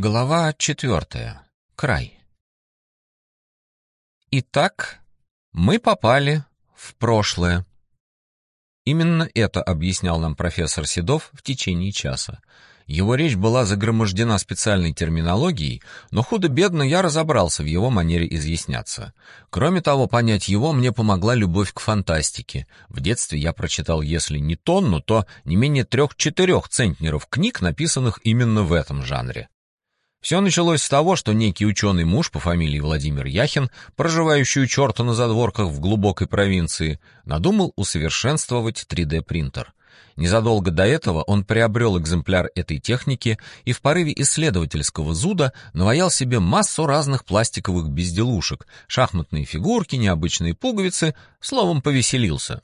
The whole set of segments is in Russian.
Глава четвертая. Край. Итак, мы попали в прошлое. Именно это объяснял нам профессор Седов в течение часа. Его речь была загромождена специальной терминологией, но худо-бедно я разобрался в его манере изъясняться. Кроме того, понять его мне помогла любовь к фантастике. В детстве я прочитал, если не тонну, то не менее трех-четырех центнеров книг, написанных именно в этом жанре. Все началось с того, что некий ученый муж по фамилии Владимир Яхин, проживающий у черта на задворках в глубокой провинции, надумал усовершенствовать 3D-принтер. Незадолго до этого он приобрел экземпляр этой техники и в порыве исследовательского зуда наваял себе массу разных пластиковых безделушек, шахматные фигурки, необычные пуговицы, словом, повеселился.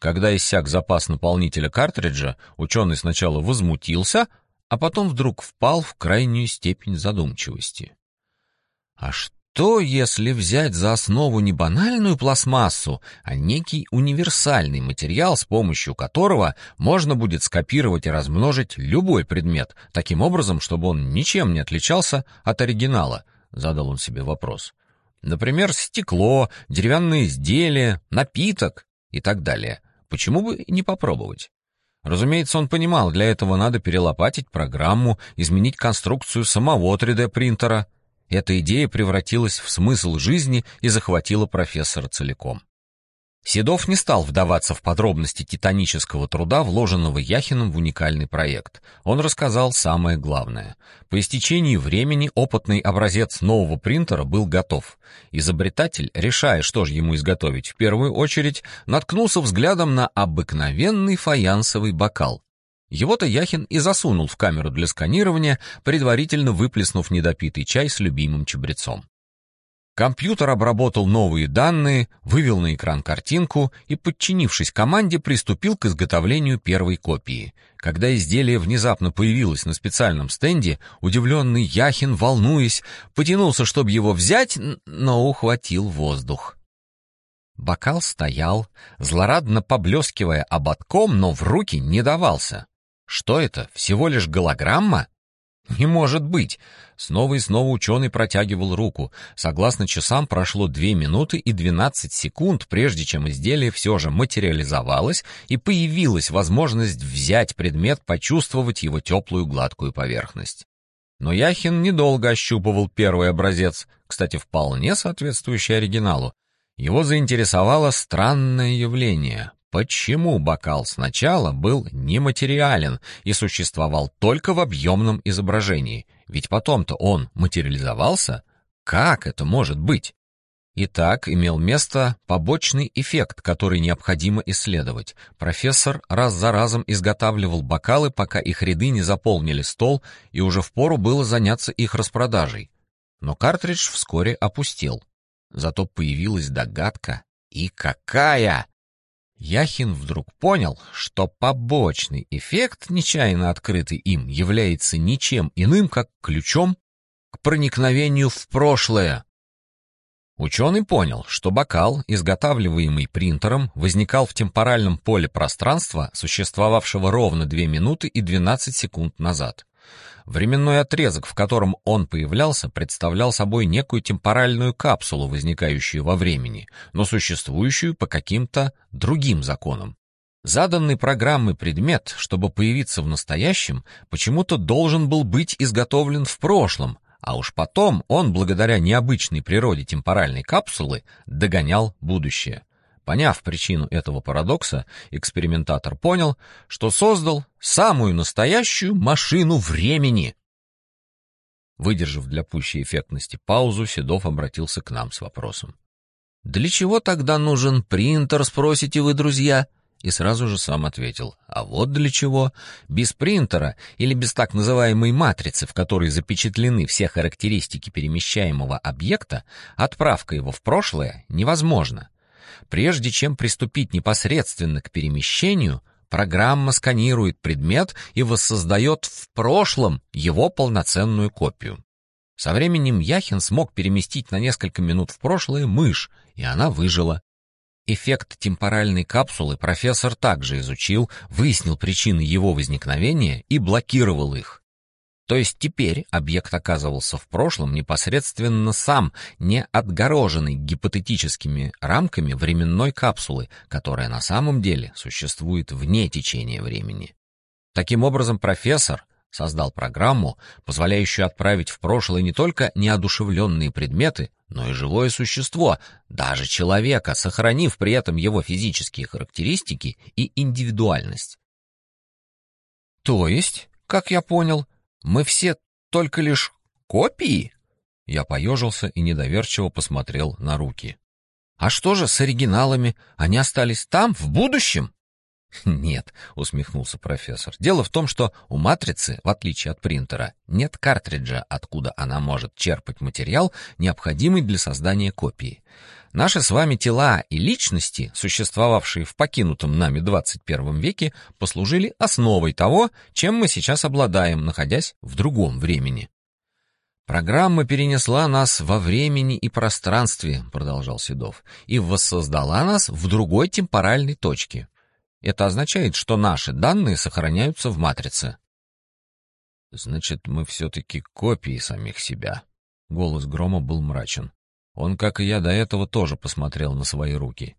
Когда иссяк запас наполнителя картриджа, ученый сначала возмутился, а потом вдруг впал в крайнюю степень задумчивости. А что, если взять за основу не банальную пластмассу, а некий универсальный материал, с помощью которого можно будет скопировать и размножить любой предмет, таким образом, чтобы он ничем не отличался от оригинала? Задал он себе вопрос. Например, стекло, деревянные изделия, напиток и так далее. Почему бы не попробовать? Разумеется, он понимал, для этого надо перелопатить программу, изменить конструкцию самого 3D-принтера. Эта идея превратилась в смысл жизни и захватила профессора целиком. Седов не стал вдаваться в подробности титанического труда, вложенного Яхиным в уникальный проект. Он рассказал самое главное. По истечении времени опытный образец нового принтера был готов. Изобретатель, решая, что же ему изготовить в первую очередь, наткнулся взглядом на обыкновенный фаянсовый бокал. Его-то Яхин и засунул в камеру для сканирования, предварительно выплеснув недопитый чай с любимым чабрецом. Компьютер обработал новые данные, вывел на экран картинку и, подчинившись команде, приступил к изготовлению первой копии. Когда изделие внезапно появилось на специальном стенде, удивленный Яхин, волнуясь, потянулся, чтобы его взять, но ухватил воздух. Бокал стоял, злорадно поблескивая ободком, но в руки не давался. Что это, всего лишь голограмма? Не может быть! Снова и снова ученый протягивал руку. Согласно часам, прошло 2 минуты и 12 секунд, прежде чем изделие все же материализовалось и появилась возможность взять предмет, почувствовать его теплую гладкую поверхность. Но Яхин недолго ощупывал первый образец, кстати, вполне соответствующий оригиналу. Его заинтересовало странное явление почему бокал сначала был нематериален и существовал только в объемном изображении, ведь потом-то он материализовался? Как это может быть? Итак, имел место побочный эффект, который необходимо исследовать. Профессор раз за разом изготавливал бокалы, пока их ряды не заполнили стол, и уже впору было заняться их распродажей. Но картридж вскоре опустел. Зато появилась догадка. И какая! Яхин вдруг понял, что побочный эффект, нечаянно открытый им, является ничем иным, как ключом к проникновению в прошлое. Ученый понял, что бокал, изготавливаемый принтером, возникал в темпоральном поле пространства, существовавшего ровно 2 минуты и 12 секунд назад. Временной отрезок, в котором он появлялся, представлял собой некую темпоральную капсулу, возникающую во времени, но существующую по каким-то другим законам. Заданный программой предмет, чтобы появиться в настоящем, почему-то должен был быть изготовлен в прошлом, а уж потом он, благодаря необычной природе темпоральной капсулы, догонял будущее. Поняв причину этого парадокса, экспериментатор понял, что создал самую настоящую машину времени. Выдержав для пущей эффектности паузу, Седов обратился к нам с вопросом. «Для чего тогда нужен принтер, спросите вы, друзья?» И сразу же сам ответил, а вот для чего. Без принтера или без так называемой матрицы, в которой запечатлены все характеристики перемещаемого объекта, отправка его в прошлое невозможна. Прежде чем приступить непосредственно к перемещению, программа сканирует предмет и воссоздает в прошлом его полноценную копию. Со временем Яхин смог переместить на несколько минут в прошлое мышь, и она выжила. Эффект темпоральной капсулы профессор также изучил, выяснил причины его возникновения и блокировал их. То есть теперь объект оказывался в прошлом непосредственно сам, не отгороженный гипотетическими рамками временной капсулы, которая на самом деле существует вне течения времени. Таким образом, профессор создал программу, позволяющую отправить в прошлое не только неодушевленные предметы, но и живое существо, даже человека, сохранив при этом его физические характеристики и индивидуальность. То есть, как я понял, мы все только лишь копии? Я поежился и недоверчиво посмотрел на руки. А что же с оригиналами? Они остались там, в будущем? «Нет», — усмехнулся профессор. «Дело в том, что у матрицы, в отличие от принтера, нет картриджа, откуда она может черпать материал, необходимый для создания копии. Наши с вами тела и личности, существовавшие в покинутом нами 21 веке, послужили основой того, чем мы сейчас обладаем, находясь в другом времени». «Программа перенесла нас во времени и пространстве», — продолжал Седов, «и воссоздала нас в другой темпоральной точке, это означает, что наши данные сохраняются в матрице. Значит, мы все-таки копии самих себя. Голос Грома был мрачен. Он, как и я до этого, тоже посмотрел на свои руки.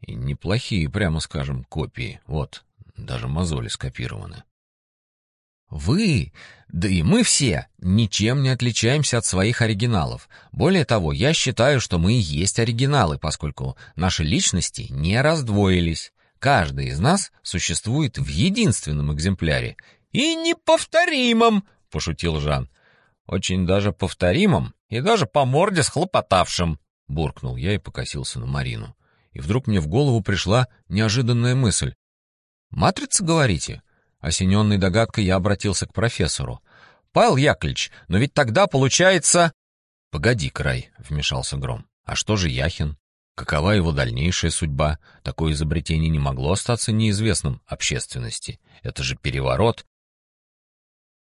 И неплохие, прямо скажем, копии. Вот, даже мозоли скопированы. Вы, да и мы все, ничем не отличаемся от своих оригиналов. Более того, я считаю, что мы и есть оригиналы, поскольку наши личности не раздвоились. Каждый из нас существует в единственном экземпляре. И неповторимом, пошутил Жан. Очень даже повторимом и даже по морде схлопотавшим, буркнул я и покосился на Марину. И вдруг мне в голову пришла неожиданная мысль. «Матрица, говорите?» Осененный догадкой я обратился к профессору. «Павел Яковлевич, но ведь тогда получается...» «Погоди, Край», — вмешался Гром. «А что же Яхин?» Какова его дальнейшая судьба? Такое изобретение не могло остаться неизвестным общественности. Это же переворот.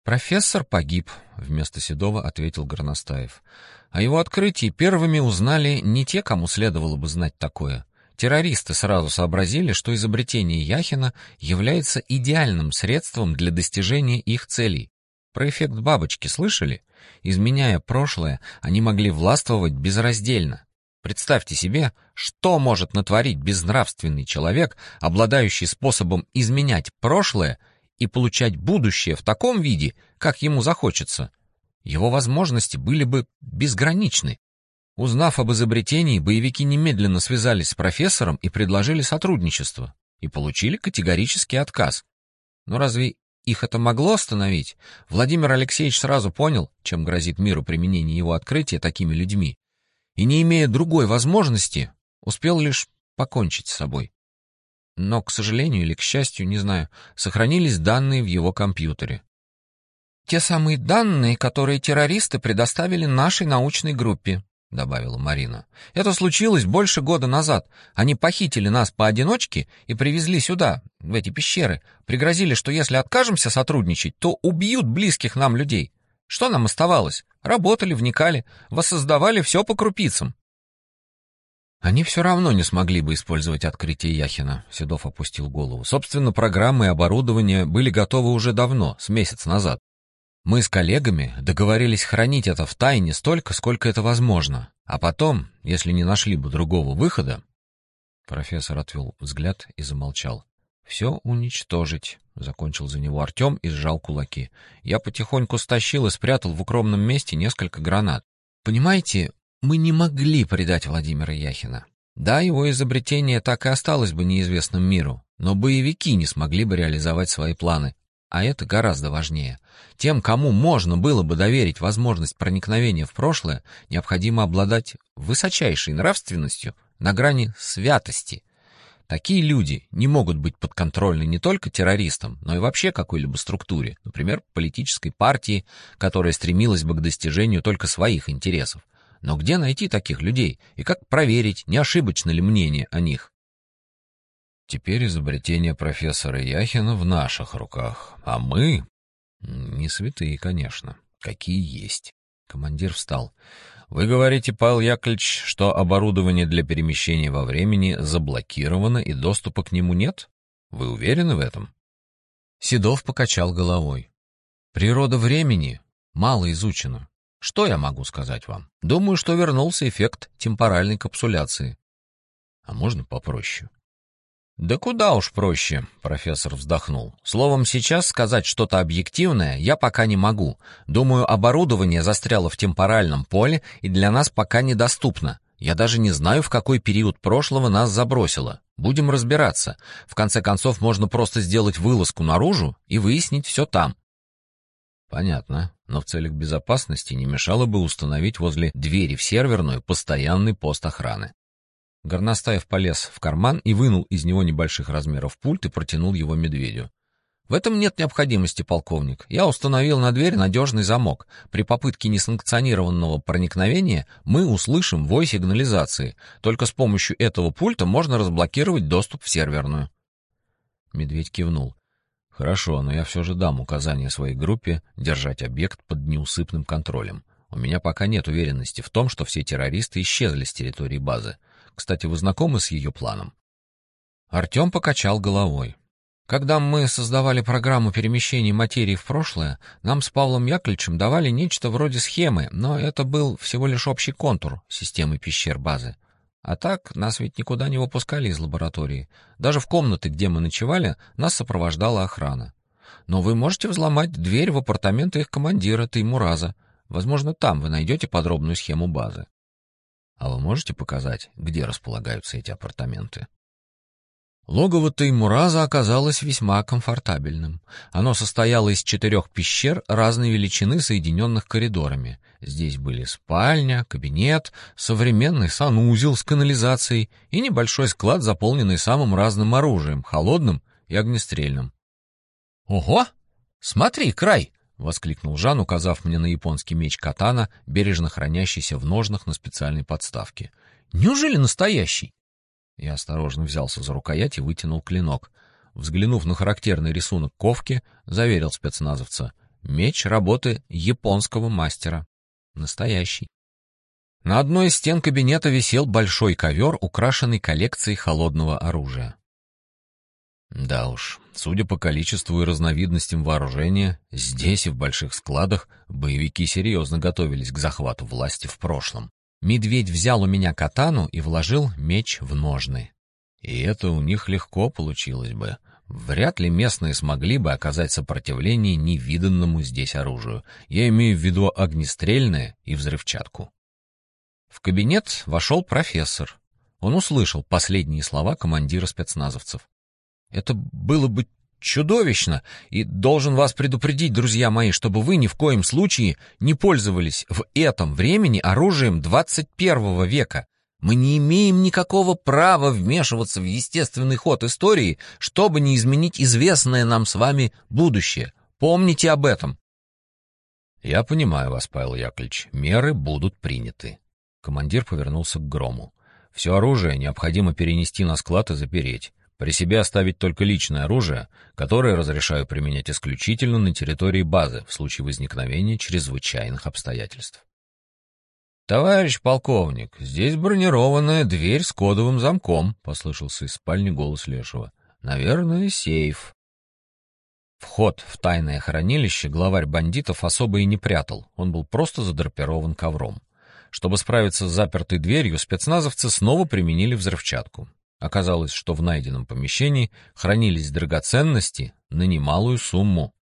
Профессор погиб, вместо Седова ответил Горностаев. О его открытии первыми узнали не те, кому следовало бы знать такое. Террористы сразу сообразили, что изобретение Яхина является идеальным средством для достижения их целей. Про эффект бабочки слышали? Изменяя прошлое, они могли властвовать безраздельно. Представьте себе, что может натворить безнравственный человек, обладающий способом изменять прошлое и получать будущее в таком виде, как ему захочется. Его возможности были бы безграничны. Узнав об изобретении, боевики немедленно связались с профессором и предложили сотрудничество, и получили категорический отказ. Но разве их это могло остановить? Владимир Алексеевич сразу понял, чем грозит миру применение его открытия такими людьми, и, не имея другой возможности, успел лишь покончить с собой. Но, к сожалению или к счастью, не знаю, сохранились данные в его компьютере. «Те самые данные, которые террористы предоставили нашей научной группе», — добавила Марина. «Это случилось больше года назад. Они похитили нас поодиночке и привезли сюда, в эти пещеры. Пригрозили, что если откажемся сотрудничать, то убьют близких нам людей. Что нам оставалось? Работали, вникали, воссоздавали все по крупицам. Они все равно не смогли бы использовать открытие Яхина, Седов опустил голову. Собственно, программы и оборудование были готовы уже давно, с месяц назад. Мы с коллегами договорились хранить это в тайне столько, сколько это возможно. А потом, если не нашли бы другого выхода... Профессор отвел взгляд и замолчал. «Все уничтожить», — закончил за него Артем и сжал кулаки. «Я потихоньку стащил и спрятал в укромном месте несколько гранат. Понимаете, мы не могли предать Владимира Яхина. Да, его изобретение так и осталось бы неизвестным миру, но боевики не смогли бы реализовать свои планы. А это гораздо важнее. Тем, кому можно было бы доверить возможность проникновения в прошлое, необходимо обладать высочайшей нравственностью на грани святости — Такие люди не могут быть подконтрольны не только террористам, но и вообще какой-либо структуре, например, политической партии, которая стремилась бы к достижению только своих интересов. Но где найти таких людей и как проверить, не ошибочно ли мнение о них? Теперь изобретение профессора Яхина в наших руках, а мы не святые, конечно, какие есть. Командир встал. Вы говорите, Павел Яковлевич, что оборудование для перемещения во времени заблокировано и доступа к нему нет? Вы уверены в этом? Седов покачал головой. Природа времени мало изучена. Что я могу сказать вам? Думаю, что вернулся эффект темпоральной капсуляции. А можно попроще? Да куда уж проще, профессор вздохнул. Словом, сейчас сказать что-то объективное я пока не могу. Думаю, оборудование застряло в темпоральном поле и для нас пока недоступно. Я даже не знаю, в какой период прошлого нас забросило. Будем разбираться. В конце концов, можно просто сделать вылазку наружу и выяснить все там. Понятно, но в целях безопасности не мешало бы установить возле двери в серверную постоянный пост охраны. Горностаев полез в карман и вынул из него небольших размеров пульт и протянул его медведю. В этом нет необходимости, полковник. Я установил на дверь надежный замок. При попытке несанкционированного проникновения мы услышим вой сигнализации. Только с помощью этого пульта можно разблокировать доступ в серверную. Медведь кивнул. Хорошо, но я все же дам указание своей группе держать объект под неусыпным контролем. У меня пока нет уверенности в том, что все террористы исчезли с территории базы. Кстати, вы знакомы с ее планом? Артем покачал головой. Когда мы создавали программу перемещения материи в прошлое, нам с Павлом Яковлевичем давали нечто вроде схемы, но это был всего лишь общий контур системы пещер базы. А так, нас ведь никуда не выпускали из лаборатории. Даже в комнаты, где мы ночевали, нас сопровождала охрана. Но вы можете взломать дверь в апартаменты их командира Таймураза. Возможно, там вы найдете подробную схему базы. А вы можете показать, где располагаются эти апартаменты? Логово Таймураза оказалось весьма комфортабельным. Оно состояло из четырех пещер разной величины, соединенных коридорами. Здесь были спальня, кабинет, современный санузел с канализацией и небольшой склад, заполненный самым разным оружием, холодным и огнестрельным. «Ого! Смотри, край!» — воскликнул Жан, указав мне на японский меч катана, бережно хранящийся в ножнах на специальной подставке. «Неужели настоящий?» Я осторожно взялся за рукоять и вытянул клинок. Взглянув на характерный рисунок ковки, заверил спецназовца. Меч работы японского мастера. Настоящий. На одной из стен кабинета висел большой ковер, украшенный коллекцией холодного оружия. Да уж, судя по количеству и разновидностям вооружения, здесь и в больших складах боевики серьезно готовились к захвату власти в прошлом. Медведь взял у меня катану и вложил меч в ножны. И это у них легко получилось бы. Вряд ли местные смогли бы оказать сопротивление невиданному здесь оружию. Я имею в виду огнестрельное и взрывчатку. В кабинет вошел профессор. Он услышал последние слова командира спецназовцев. Это было бы чудовищно, и должен вас предупредить, друзья мои, чтобы вы ни в коем случае не пользовались в этом времени оружием 21 века. Мы не имеем никакого права вмешиваться в естественный ход истории, чтобы не изменить известное нам с вами будущее. Помните об этом. Я понимаю вас, Павел Яковлевич. Меры будут приняты. Командир повернулся к Грому. Все оружие необходимо перенести на склад и запереть. При себе оставить только личное оружие, которое разрешаю применять исключительно на территории базы в случае возникновения чрезвычайных обстоятельств. «Товарищ полковник, здесь бронированная дверь с кодовым замком», — послышался из спальни голос Лешего. «Наверное, сейф». Вход в тайное хранилище главарь бандитов особо и не прятал, он был просто задрапирован ковром. Чтобы справиться с запертой дверью, спецназовцы снова применили взрывчатку. Оказалось, что в найденном помещении хранились драгоценности на немалую сумму.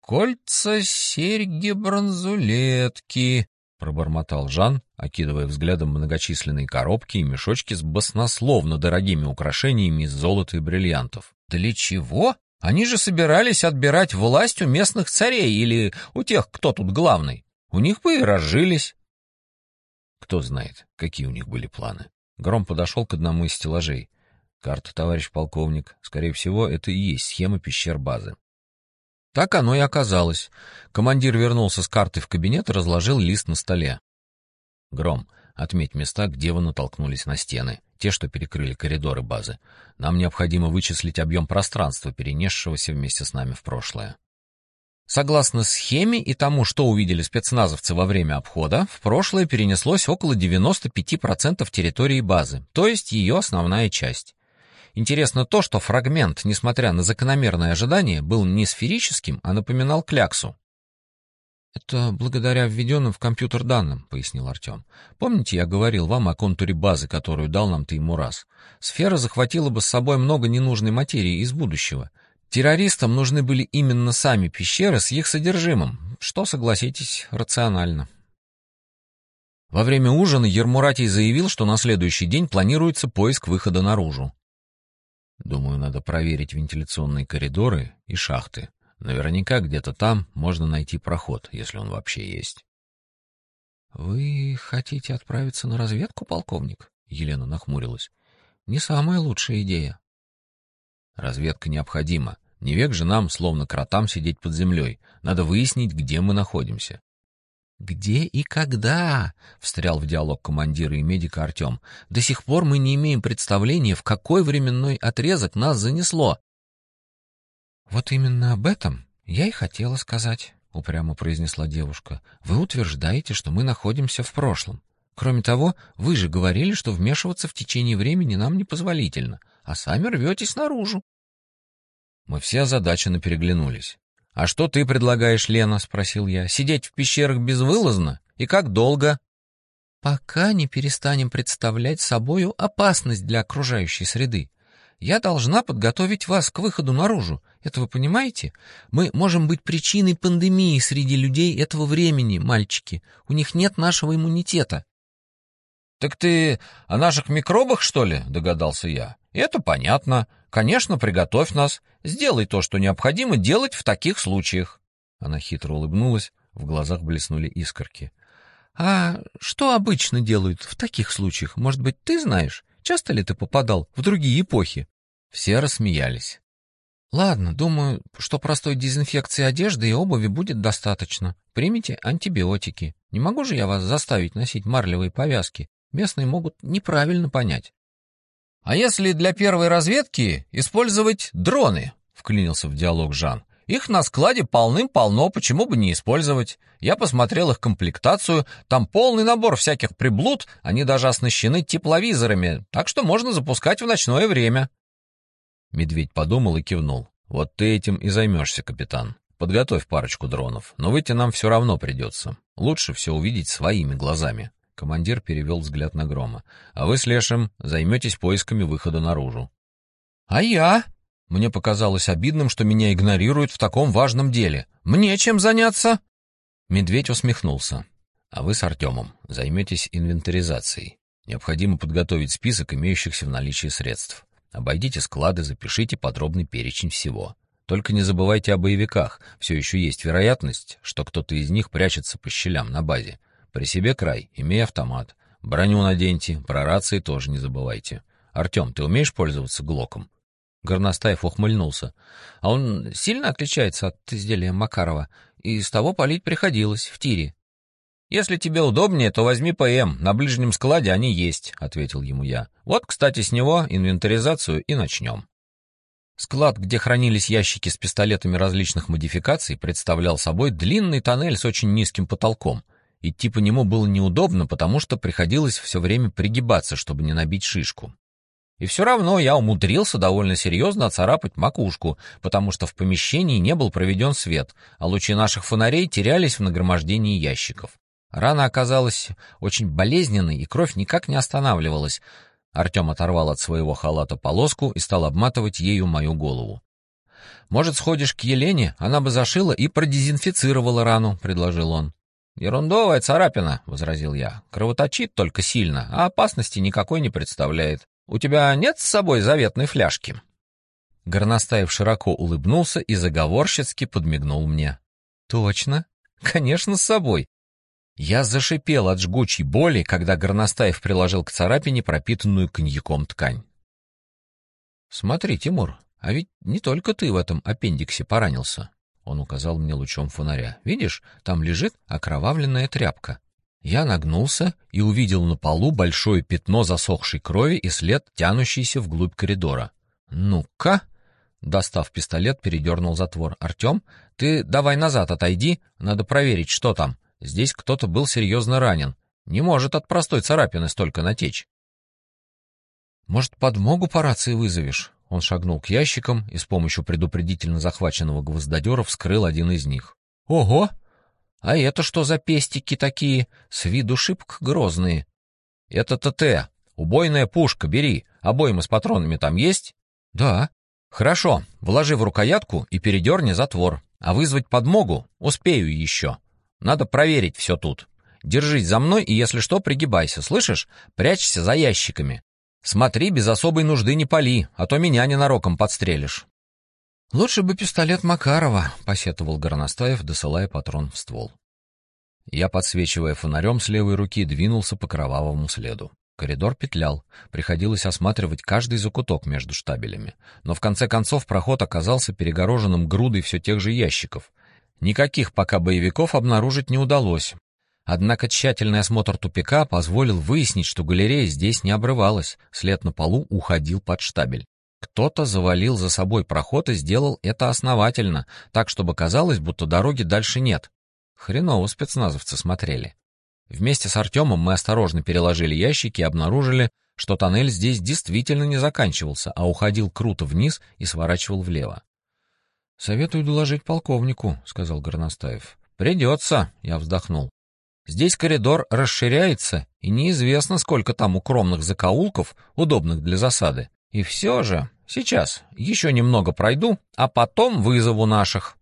«Кольца, серьги, бронзулетки», — пробормотал Жан, окидывая взглядом многочисленные коробки и мешочки с баснословно дорогими украшениями из золота и бриллиантов. «Для чего? Они же собирались отбирать власть у местных царей или у тех, кто тут главный. У них бы и разжились». Кто знает, какие у них были планы. Гром подошел к одному из стеллажей. «Карта, товарищ полковник. Скорее всего, это и есть схема пещер базы». Так оно и оказалось. Командир вернулся с картой в кабинет и разложил лист на столе. «Гром, отметь места, где вы натолкнулись на стены, те, что перекрыли коридоры базы. Нам необходимо вычислить объем пространства, перенесшегося вместе с нами в прошлое». Согласно схеме и тому, что увидели спецназовцы во время обхода, в прошлое перенеслось около 95% территории базы, то есть ее основная часть. Интересно то, что фрагмент, несмотря на закономерное ожидание, был не сферическим, а напоминал кляксу. «Это благодаря введенным в компьютер данным», — пояснил Артем. «Помните, я говорил вам о контуре базы, которую дал нам Теймураз? Сфера захватила бы с собой много ненужной материи из будущего. Террористам нужны были именно сами пещеры с их содержимым, что, согласитесь, рационально». Во время ужина Ермуратий заявил, что на следующий день планируется поиск выхода наружу. «Думаю, надо проверить вентиляционные коридоры и шахты», Наверняка где-то там можно найти проход, если он вообще есть. Вы хотите отправиться на разведку, полковник? Елена нахмурилась. Не самая лучшая идея. Разведка необходима. Не век же нам, словно кротам, сидеть под землей. Надо выяснить, где мы находимся. «Где и когда?» — встрял в диалог командира и медика Артем. «До сих пор мы не имеем представления, в какой временной отрезок нас занесло. «Вот именно об этом я и хотела сказать», — упрямо произнесла девушка. «Вы утверждаете, что мы находимся в прошлом. Кроме того, вы же говорили, что вмешиваться в течение времени нам непозволительно, а сами рветесь наружу». Мы все озадаченно переглянулись. «А что ты предлагаешь, Лена?» — спросил я. «Сидеть в пещерах безвылазно? И как долго?» «Пока не перестанем представлять собою опасность для окружающей среды. Я должна подготовить вас к выходу наружу. Это вы понимаете? Мы можем быть причиной пандемии среди людей этого времени, мальчики. У них нет нашего иммунитета. Так ты о наших микробах, что ли? догадался я. Это понятно. Конечно, приготовь нас. Сделай то, что необходимо делать в таких случаях. Она хитро улыбнулась, в глазах блеснули искорки. А что обычно делают в таких случаях? Может быть, ты знаешь? Часто ли ты попадал в другие эпохи? Все рассмеялись. Ладно, думаю, что простой дезинфекции одежды и обуви будет достаточно. Примите антибиотики. Не могу же я вас заставить носить марлевые повязки. Местные могут неправильно понять. А если для первой разведки использовать дроны? Вклинился в диалог Жан. Их на складе полным-полно, почему бы не использовать? Я посмотрел их комплектацию, там полный набор всяких приблуд, они даже оснащены тепловизорами, так что можно запускать в ночное время. Медведь подумал и кивнул. Вот ты этим и займешься, капитан. Подготовь парочку дронов, но выйти нам все равно придется. Лучше все увидеть своими глазами. Командир перевел взгляд на Грома. А вы с Лешем займетесь поисками выхода наружу. А я? Мне показалось обидным, что меня игнорируют в таком важном деле. Мне чем заняться? Медведь усмехнулся. А вы с Артемом займетесь инвентаризацией. Необходимо подготовить список имеющихся в наличии средств. Обойдите склады, запишите подробный перечень всего. Только не забывайте о боевиках. Все еще есть вероятность, что кто-то из них прячется по щелям на базе. При себе край, имей автомат. Броню наденьте, про рации тоже не забывайте. Артем, ты умеешь пользоваться глоком? Горностаев ухмыльнулся. А он сильно отличается от изделия Макарова. И с того палить приходилось, в тире. «Если тебе удобнее, то возьми ПМ, на ближнем складе они есть», — ответил ему я. «Вот, кстати, с него инвентаризацию и начнем». Склад, где хранились ящики с пистолетами различных модификаций, представлял собой длинный тоннель с очень низким потолком. Идти по нему было неудобно, потому что приходилось все время пригибаться, чтобы не набить шишку. И все равно я умудрился довольно серьезно оцарапать макушку, потому что в помещении не был проведен свет, а лучи наших фонарей терялись в нагромождении ящиков. Рана оказалась очень болезненной, и кровь никак не останавливалась. Артем оторвал от своего халата полоску и стал обматывать ею мою голову. «Может, сходишь к Елене? Она бы зашила и продезинфицировала рану», — предложил он. «Ерундовая царапина», — возразил я. «Кровоточит только сильно, а опасности никакой не представляет. «У тебя нет с собой заветной фляжки?» Горностаев широко улыбнулся и заговорщицки подмигнул мне. «Точно? Конечно, с собой!» Я зашипел от жгучей боли, когда Горностаев приложил к царапине пропитанную коньяком ткань. «Смотри, Тимур, а ведь не только ты в этом аппендиксе поранился», — он указал мне лучом фонаря. «Видишь, там лежит окровавленная тряпка. Я нагнулся и увидел на полу большое пятно засохшей крови и след, тянущийся вглубь коридора. «Ну-ка!» Достав пистолет, передернул затвор. «Артем, ты давай назад отойди, надо проверить, что там. Здесь кто-то был серьезно ранен. Не может от простой царапины столько натечь». Может, подмогу по рации вызовешь? Он шагнул к ящикам и с помощью предупредительно захваченного гвоздодера вскрыл один из них. Ого! А это что за пестики такие? С виду шибко грозные. Это ТТ. Убойная пушка, бери. Обоймы с патронами там есть? Да. Хорошо, вложи в рукоятку и передерни затвор. А вызвать подмогу успею еще. Надо проверить все тут. Держись за мной и, если что, пригибайся, слышишь? Прячься за ящиками. Смотри, без особой нужды не пали, а то меня ненароком подстрелишь. Лучше бы пистолет Макарова, посетовал Горностаев, досылая патрон в ствол. Я, подсвечивая фонарем с левой руки, двинулся по кровавому следу. Коридор петлял, приходилось осматривать каждый закуток между штабелями, но в конце концов проход оказался перегороженным грудой все тех же ящиков. Никаких пока боевиков обнаружить не удалось, Однако тщательный осмотр тупика позволил выяснить, что галерея здесь не обрывалась, след на полу уходил под штабель. Кто-то завалил за собой проход и сделал это основательно, так чтобы казалось, будто дороги дальше нет. Хреново спецназовцы смотрели. Вместе с Артемом мы осторожно переложили ящики и обнаружили, что тоннель здесь действительно не заканчивался, а уходил круто вниз и сворачивал влево. «Советую доложить полковнику», — сказал Горностаев. «Придется», — я вздохнул. Здесь коридор расширяется, и неизвестно, сколько там укромных закоулков, удобных для засады. И все же, сейчас еще немного пройду, а потом вызову наших.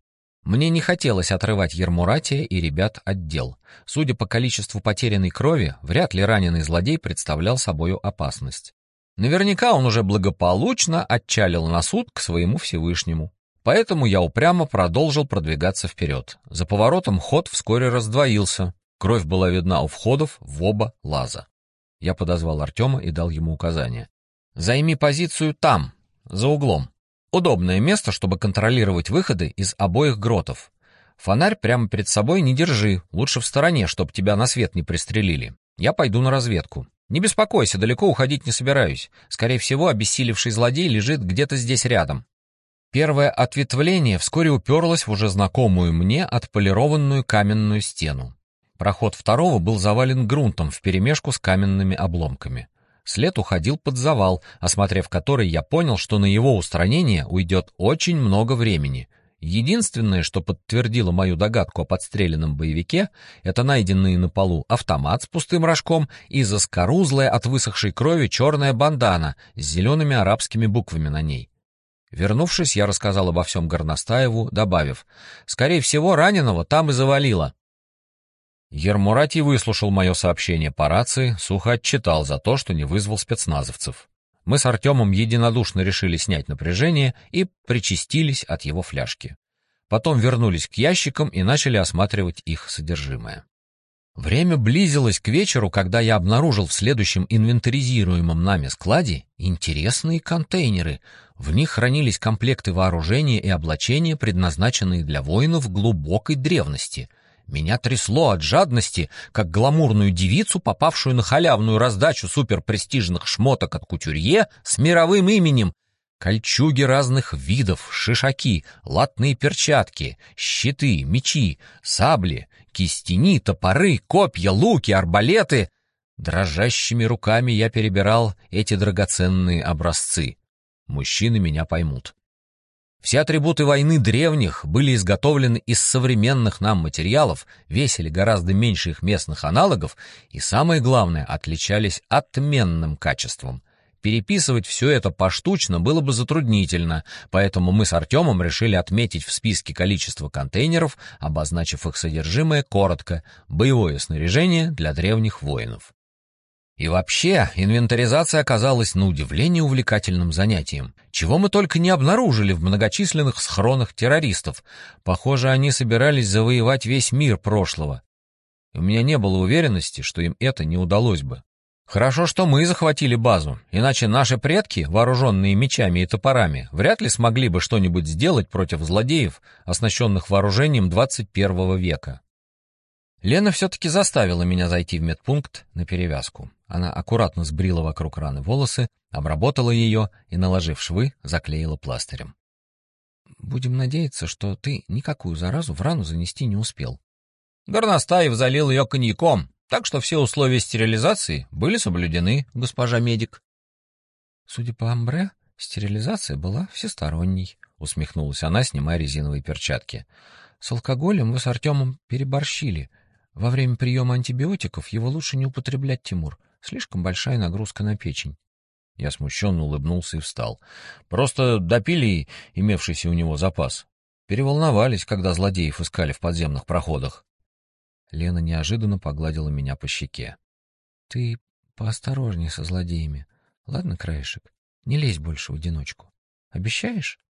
Мне не хотелось отрывать Ермуратия и ребят от дел. Судя по количеству потерянной крови, вряд ли раненый злодей представлял собою опасность. Наверняка он уже благополучно отчалил на суд к своему Всевышнему. Поэтому я упрямо продолжил продвигаться вперед. За поворотом ход вскоре раздвоился. Кровь была видна у входов в оба лаза. Я подозвал Артема и дал ему указание. «Займи позицию там, за углом. Удобное место, чтобы контролировать выходы из обоих гротов. Фонарь прямо перед собой не держи, лучше в стороне, чтобы тебя на свет не пристрелили. Я пойду на разведку. Не беспокойся, далеко уходить не собираюсь. Скорее всего, обессилевший злодей лежит где-то здесь рядом». Первое ответвление вскоре уперлось в уже знакомую мне отполированную каменную стену. Проход второго был завален грунтом вперемешку с каменными обломками. След уходил под завал, осмотрев который, я понял, что на его устранение уйдет очень много времени. Единственное, что подтвердило мою догадку о подстреленном боевике, это найденный на полу автомат с пустым рожком и заскорузлая от высохшей крови черная бандана с зелеными арабскими буквами на ней. Вернувшись, я рассказал обо всем Горностаеву, добавив, «Скорее всего, раненого там и завалило. Ермуратий выслушал мое сообщение по рации, сухо отчитал за то, что не вызвал спецназовцев. Мы с Артемом единодушно решили снять напряжение и причастились от его фляжки. Потом вернулись к ящикам и начали осматривать их содержимое. Время близилось к вечеру, когда я обнаружил в следующем инвентаризируемом нами складе интересные контейнеры. В них хранились комплекты вооружения и облачения, предназначенные для воинов глубокой древности — меня трясло от жадности, как гламурную девицу, попавшую на халявную раздачу суперпрестижных шмоток от кутюрье с мировым именем. Кольчуги разных видов, шишаки, латные перчатки, щиты, мечи, сабли, кистени, топоры, копья, луки, арбалеты. Дрожащими руками я перебирал эти драгоценные образцы. Мужчины меня поймут. Все атрибуты войны древних были изготовлены из современных нам материалов, весили гораздо меньше их местных аналогов и, самое главное, отличались отменным качеством. Переписывать все это поштучно было бы затруднительно, поэтому мы с Артемом решили отметить в списке количество контейнеров, обозначив их содержимое коротко «боевое снаряжение для древних воинов». И вообще, инвентаризация оказалась на удивление увлекательным занятием. Чего мы только не обнаружили в многочисленных схронах террористов. Похоже, они собирались завоевать весь мир прошлого. У меня не было уверенности, что им это не удалось бы. Хорошо, что мы захватили базу, иначе наши предки, вооруженные мечами и топорами, вряд ли смогли бы что-нибудь сделать против злодеев, оснащенных вооружением 21 века. Лена все-таки заставила меня зайти в медпункт на перевязку. Она аккуратно сбрила вокруг раны волосы, обработала ее и, наложив швы, заклеила пластырем. «Будем надеяться, что ты никакую заразу в рану занести не успел». Горностаев залил ее коньяком, так что все условия стерилизации были соблюдены, госпожа медик. Судя по амбре, стерилизация была всесторонней, усмехнулась она, снимая резиновые перчатки. С алкоголем вы с Артемом переборщили. Во время приема антибиотиков его лучше не употреблять, Тимур. Слишком большая нагрузка на печень. Я смущенно улыбнулся и встал. Просто допили имевшийся у него запас. Переволновались, когда злодеев искали в подземных проходах. Лена неожиданно погладила меня по щеке. — Ты поосторожнее со злодеями. Ладно, краешек, не лезь больше в одиночку. Обещаешь?